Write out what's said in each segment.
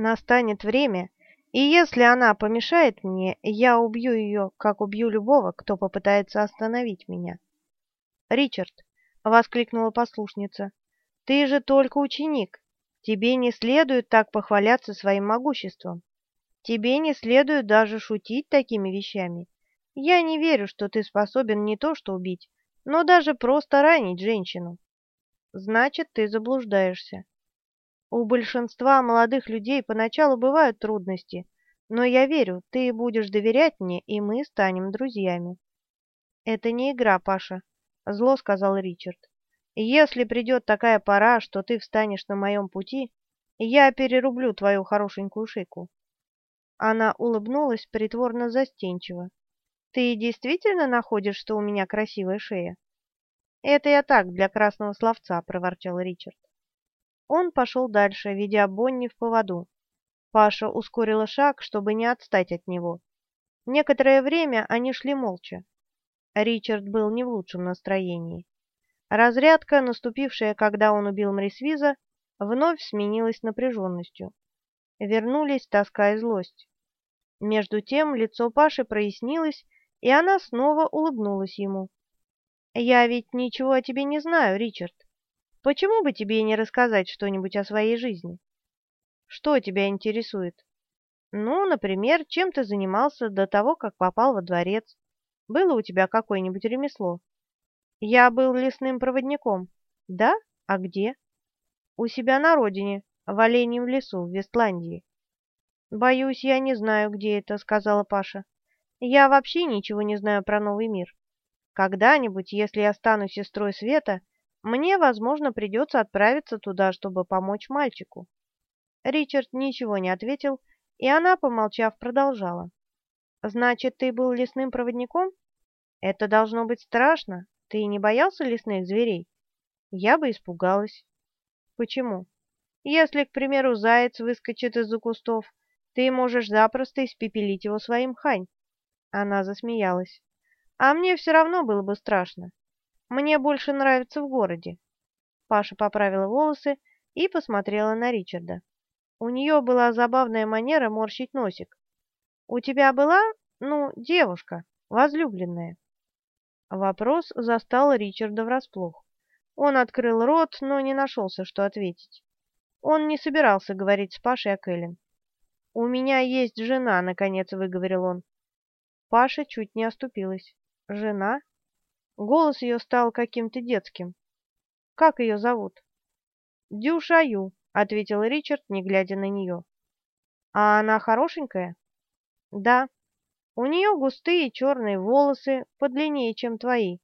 Настанет время, и если она помешает мне, я убью ее, как убью любого, кто попытается остановить меня. «Ричард!» — воскликнула послушница. «Ты же только ученик. Тебе не следует так похваляться своим могуществом. Тебе не следует даже шутить такими вещами. Я не верю, что ты способен не то что убить, но даже просто ранить женщину. Значит, ты заблуждаешься. У большинства молодых людей поначалу бывают трудности, но я верю, ты будешь доверять мне, и мы станем друзьями. Это не игра, Паша, зло сказал Ричард. Если придет такая пора, что ты встанешь на моем пути, я перерублю твою хорошенькую шейку. Она улыбнулась притворно застенчиво. Ты действительно находишь, что у меня красивая шея? Это я так, для красного словца, проворчал Ричард. Он пошел дальше, ведя Бонни в поводу. Паша ускорила шаг, чтобы не отстать от него. Некоторое время они шли молча. Ричард был не в лучшем настроении. Разрядка, наступившая, когда он убил Мрисвиза, вновь сменилась напряженностью. Вернулись тоска и злость. Между тем лицо Паши прояснилось, и она снова улыбнулась ему. «Я ведь ничего о тебе не знаю, Ричард. Почему бы тебе не рассказать что-нибудь о своей жизни? Что тебя интересует? Ну, например, чем ты занимался до того, как попал во дворец? Было у тебя какое-нибудь ремесло? Я был лесным проводником. Да? А где? У себя на родине, в Оленьем лесу, в Вестландии. Боюсь, я не знаю, где это, сказала Паша. Я вообще ничего не знаю про новый мир. Когда-нибудь, если я стану сестрой Света, мне, возможно, придется отправиться туда, чтобы помочь мальчику. Ричард ничего не ответил, и она, помолчав, продолжала. «Значит, ты был лесным проводником? Это должно быть страшно. Ты не боялся лесных зверей? Я бы испугалась. Почему? Если, к примеру, заяц выскочит из-за кустов, ты можешь запросто испепелить его своим хань. Она засмеялась. А мне все равно было бы страшно. Мне больше нравится в городе. Паша поправила волосы и посмотрела на Ричарда. У нее была забавная манера морщить носик. «У тебя была, ну, девушка, возлюбленная?» Вопрос застал Ричарда врасплох. Он открыл рот, но не нашелся, что ответить. Он не собирался говорить с Пашей о Кэлен. «У меня есть жена», — наконец выговорил он. Паша чуть не оступилась. «Жена?» Голос ее стал каким-то детским. «Как ее зовут?» «Дюшаю», — ответил Ричард, не глядя на нее. «А она хорошенькая?» «Да. У нее густые черные волосы, подлиннее, чем твои,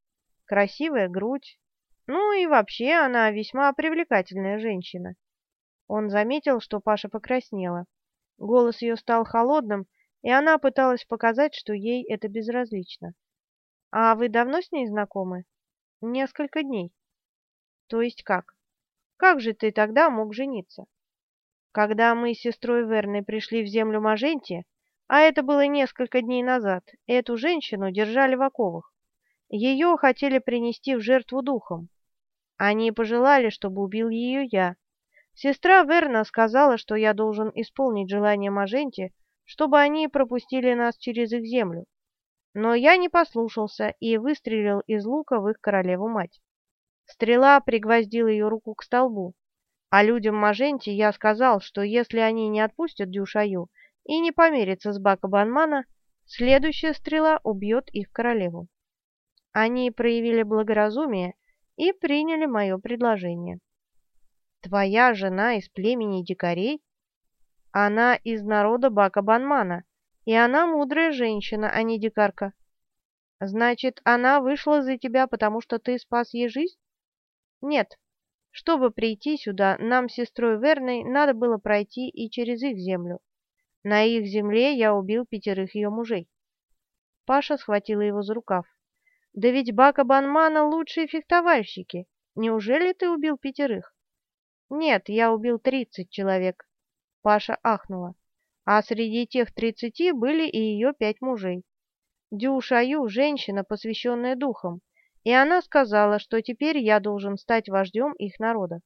красивая грудь. Ну и вообще она весьма привлекательная женщина». Он заметил, что Паша покраснела. Голос ее стал холодным, и она пыталась показать, что ей это безразлично. «А вы давно с ней знакомы?» «Несколько дней». «То есть как? Как же ты тогда мог жениться?» «Когда мы с сестрой Верной пришли в землю Маженти, а это было несколько дней назад, эту женщину держали в оковах. Ее хотели принести в жертву духом. Они пожелали, чтобы убил ее я. Сестра Верна сказала, что я должен исполнить желание Маженти, чтобы они пропустили нас через их землю. Но я не послушался и выстрелил из лука в их королеву-мать. Стрела пригвоздила ее руку к столбу, а людям Маженти я сказал, что если они не отпустят Дюшаю и не помирятся с Бака Банмана, следующая стрела убьет их королеву. Они проявили благоразумие и приняли мое предложение. «Твоя жена из племени дикарей?» Она из народа Бака-Банмана, и она мудрая женщина, а не дикарка. Значит, она вышла за тебя, потому что ты спас ей жизнь? Нет. Чтобы прийти сюда, нам с сестрой Верной надо было пройти и через их землю. На их земле я убил пятерых ее мужей. Паша схватила его за рукав. Да ведь Бака Банмана лучшие фехтовальщики. Неужели ты убил пятерых? Нет, я убил тридцать человек. Паша ахнула. А среди тех тридцати были и ее пять мужей. Дюшаю – женщина, посвященная духом, и она сказала, что теперь я должен стать вождем их народа.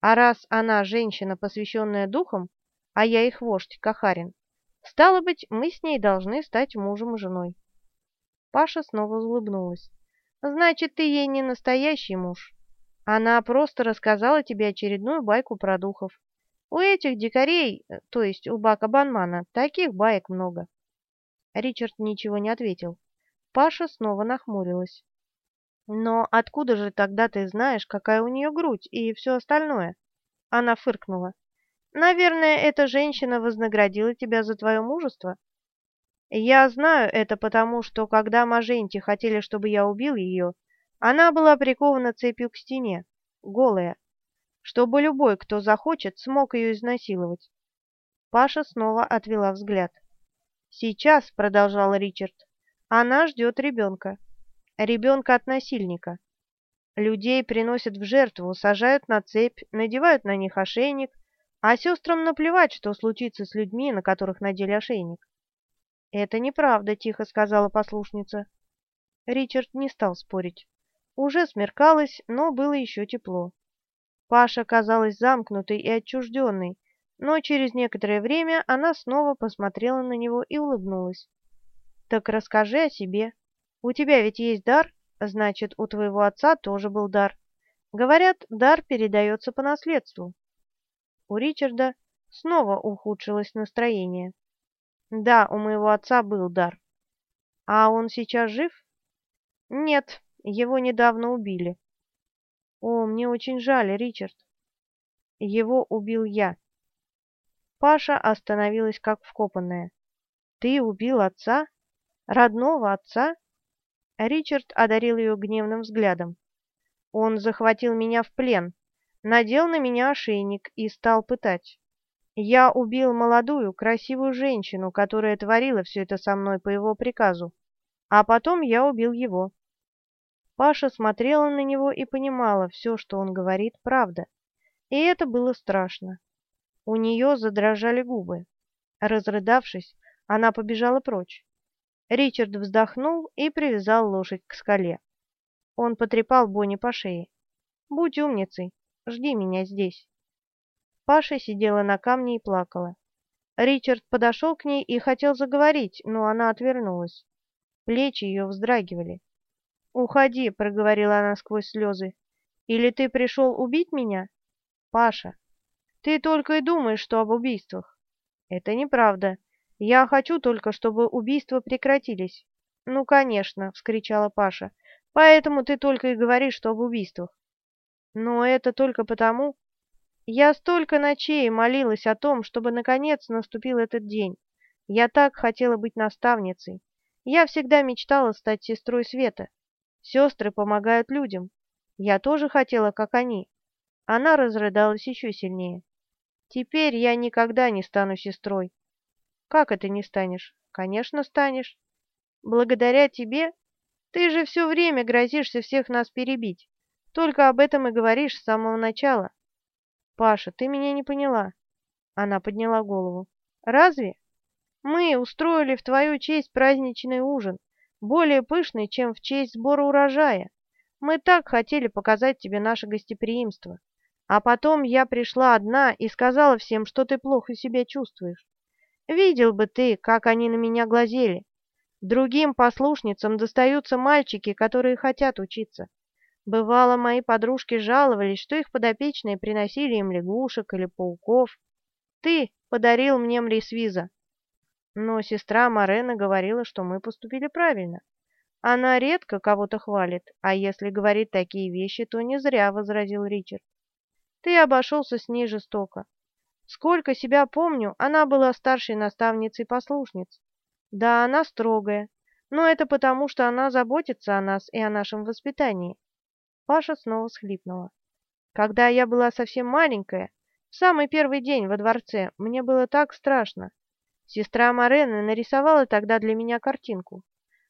А раз она женщина, посвященная духом, а я их вождь, Кахарин. Стало быть, мы с ней должны стать мужем и женой. Паша снова улыбнулась. Значит, ты ей не настоящий муж. Она просто рассказала тебе очередную байку про духов. У этих дикарей, э, то есть у Бака Банмана, таких баек много. Ричард ничего не ответил. Паша снова нахмурилась. «Но откуда же тогда ты знаешь, какая у нее грудь и все остальное?» Она фыркнула. «Наверное, эта женщина вознаградила тебя за твое мужество?» «Я знаю это потому, что когда Маженти хотели, чтобы я убил ее, она была прикована цепью к стене, голая, чтобы любой, кто захочет, смог ее изнасиловать». Паша снова отвела взгляд. «Сейчас», — продолжал Ричард, — «она ждет ребенка. Ребенка от насильника. Людей приносят в жертву, сажают на цепь, надевают на них ошейник, а сестрам наплевать, что случится с людьми, на которых надели ошейник. «Это неправда», — тихо сказала послушница. Ричард не стал спорить. Уже смеркалось, но было еще тепло. Паша казалась замкнутой и отчужденной, но через некоторое время она снова посмотрела на него и улыбнулась. «Так расскажи о себе. У тебя ведь есть дар, значит, у твоего отца тоже был дар. Говорят, дар передается по наследству». У Ричарда снова ухудшилось настроение. «Да, у моего отца был дар. А он сейчас жив?» «Нет, его недавно убили». «О, мне очень жаль, Ричард». «Его убил я». Паша остановилась как вкопанная. «Ты убил отца? Родного отца?» Ричард одарил ее гневным взглядом. «Он захватил меня в плен, надел на меня ошейник и стал пытать. Я убил молодую, красивую женщину, которая творила все это со мной по его приказу, а потом я убил его». Паша смотрела на него и понимала, все, что он говорит, правда. И это было страшно. У нее задрожали губы. Разрыдавшись, она побежала прочь. Ричард вздохнул и привязал лошадь к скале. Он потрепал Бонни по шее. «Будь умницей, жди меня здесь». Паша сидела на камне и плакала. Ричард подошел к ней и хотел заговорить, но она отвернулась. Плечи ее вздрагивали. «Уходи», — проговорила она сквозь слезы. «Или ты пришел убить меня?» «Паша, ты только и думаешь, что об убийствах. Это неправда. Я хочу только, чтобы убийства прекратились. Ну, конечно, вскричала Паша. Поэтому ты только и говоришь, что об убийствах. Но это только потому... Я столько ночей молилась о том, чтобы наконец наступил этот день. Я так хотела быть наставницей. Я всегда мечтала стать сестрой Света. Сестры помогают людям. Я тоже хотела, как они. Она разрыдалась еще сильнее. Теперь я никогда не стану сестрой. Как это не станешь? Конечно, станешь. Благодаря тебе? Ты же все время грозишься всех нас перебить. Только об этом и говоришь с самого начала. Паша, ты меня не поняла. Она подняла голову. Разве? Мы устроили в твою честь праздничный ужин, более пышный, чем в честь сбора урожая. Мы так хотели показать тебе наше гостеприимство. А потом я пришла одна и сказала всем, что ты плохо себя чувствуешь. Видел бы ты, как они на меня глазели. Другим послушницам достаются мальчики, которые хотят учиться. Бывало, мои подружки жаловались, что их подопечные приносили им лягушек или пауков. Ты подарил мне мрисвиза. Но сестра Марена говорила, что мы поступили правильно. Она редко кого-то хвалит, а если говорит такие вещи, то не зря, — возразил Ричард. Ты обошелся с ней жестоко. Сколько себя помню, она была старшей наставницей послушниц. Да, она строгая, но это потому, что она заботится о нас и о нашем воспитании. Паша снова схлипнула. Когда я была совсем маленькая, в самый первый день во дворце, мне было так страшно. Сестра Морены нарисовала тогда для меня картинку.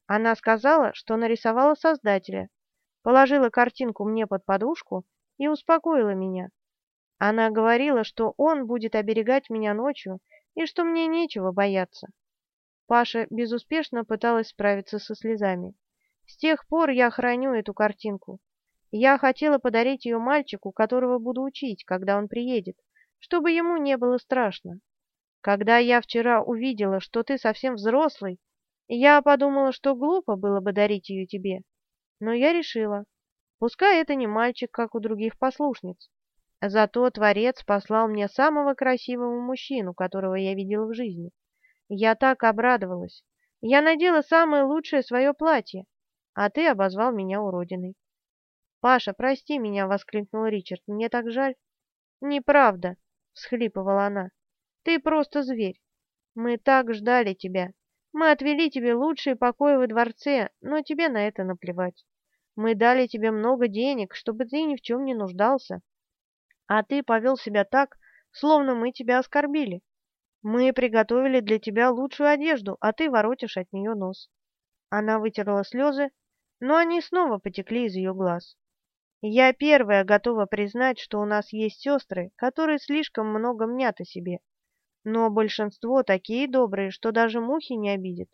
Она сказала, что нарисовала Создателя, положила картинку мне под подушку и успокоила меня. Она говорила, что он будет оберегать меня ночью и что мне нечего бояться. Паша безуспешно пыталась справиться со слезами. С тех пор я храню эту картинку. Я хотела подарить ее мальчику, которого буду учить, когда он приедет, чтобы ему не было страшно. Когда я вчера увидела, что ты совсем взрослый, я подумала, что глупо было бы дарить ее тебе. Но я решила, пускай это не мальчик, как у других послушниц. Зато Творец послал мне самого красивого мужчину, которого я видела в жизни. Я так обрадовалась. Я надела самое лучшее свое платье, а ты обозвал меня уродиной. «Паша, прости меня!» — воскликнул Ричард. «Мне так жаль». «Неправда!» — всхлипывала она. «Ты просто зверь. Мы так ждали тебя. Мы отвели тебе лучшие покои во дворце, но тебе на это наплевать. Мы дали тебе много денег, чтобы ты ни в чем не нуждался. А ты повел себя так, словно мы тебя оскорбили. Мы приготовили для тебя лучшую одежду, а ты воротишь от нее нос». Она вытерла слезы, но они снова потекли из ее глаз. Я первая готова признать, что у нас есть сестры, которые слишком много мнят о себе. Но большинство такие добрые, что даже мухи не обидят.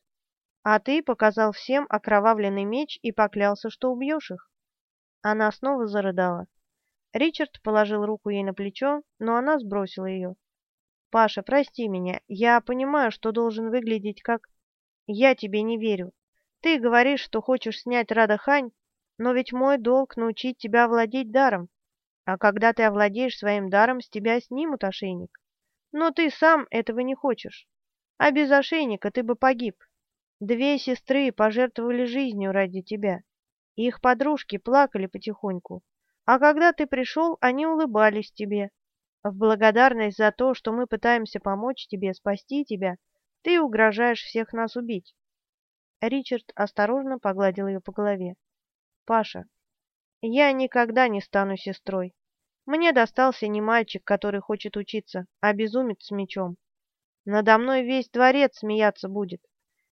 А ты показал всем окровавленный меч и поклялся, что убьешь их. Она снова зарыдала. Ричард положил руку ей на плечо, но она сбросила ее. «Паша, прости меня. Я понимаю, что должен выглядеть как... Я тебе не верю. Ты говоришь, что хочешь снять Радахань, но ведь мой долг научить тебя владеть даром. А когда ты овладеешь своим даром, с тебя снимут ошейник. Но ты сам этого не хочешь. А без ошейника ты бы погиб. Две сестры пожертвовали жизнью ради тебя. Их подружки плакали потихоньку. А когда ты пришел, они улыбались тебе. В благодарность за то, что мы пытаемся помочь тебе, спасти тебя, ты угрожаешь всех нас убить. Ричард осторожно погладил ее по голове. «Паша, я никогда не стану сестрой. Мне достался не мальчик, который хочет учиться, а безумец с мечом. Надо мной весь дворец смеяться будет.